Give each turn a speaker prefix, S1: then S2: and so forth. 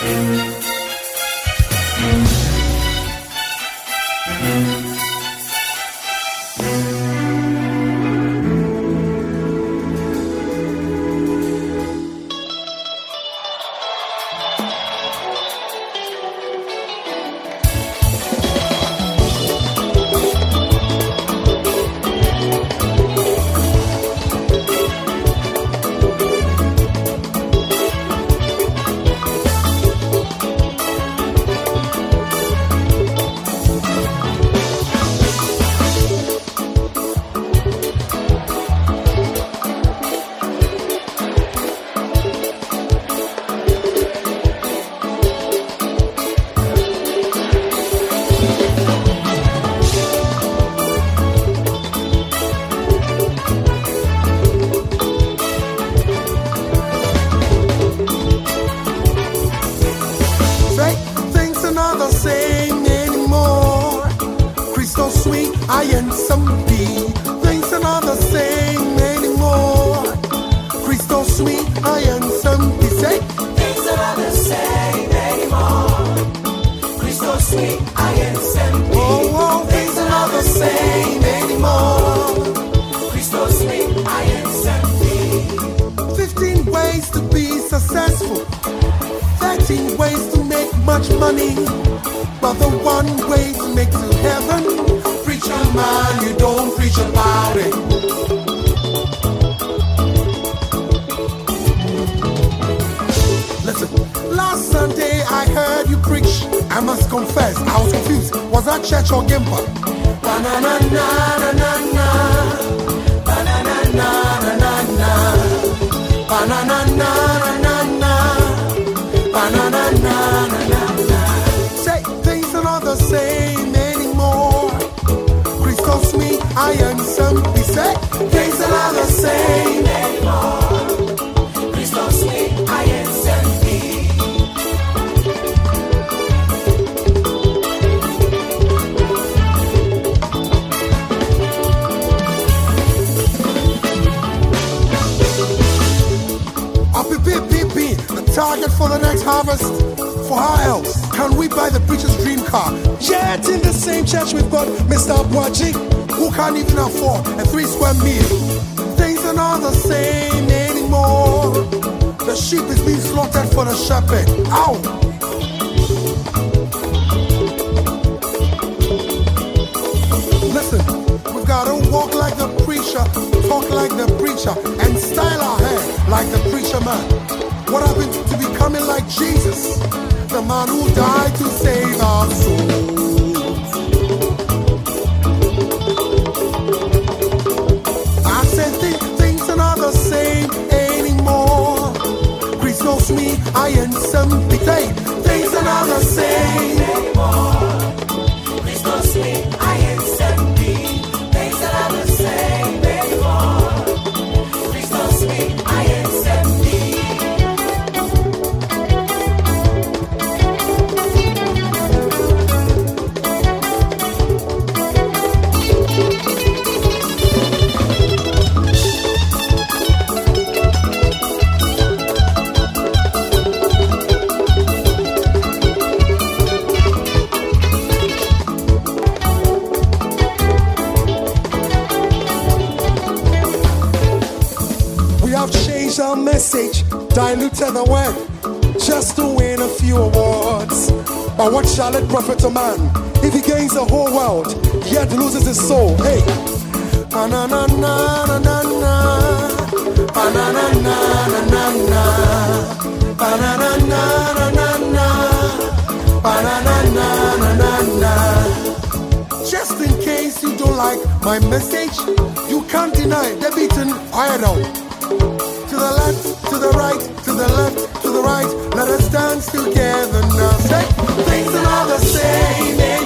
S1: Say I and some bee. Things are not the same anymore. Crystal oh, sweet, I and some bee. Say
S2: Things are not the same anymore. Crystal oh, sweet, I am sempre.
S1: oh, oh, things are not the same anymore.
S2: Crystal oh, sweet, I am sempre.
S1: Fifteen ways to be successful. Thirteen ways to make much money. But the one way to make last Sunday I heard you preach. I must confess, I was confused. Was that church or Gimpa? Target for the next harvest. For how else can we buy the preacher's dream car? Yet in the same church we've got Mr. Boachi, who can't even afford a three square meal. Things are not the same anymore. The sheep is being slaughtered for the shepherd. Ow! Listen, we gotta walk like the preacher, talk like the preacher, and style our hair like the preacher man. What happened becoming like Jesus, the man who died to save our souls? We have changed our message, diluted the word, just to win a few awards. But what shall it profit a man if he gains the whole world, yet loses his soul? Hey! Just in case you don't like my message, you can't deny the beaten idol the left, to the right, to the left, to the right. Let us dance together now. Things are not the same. Eh?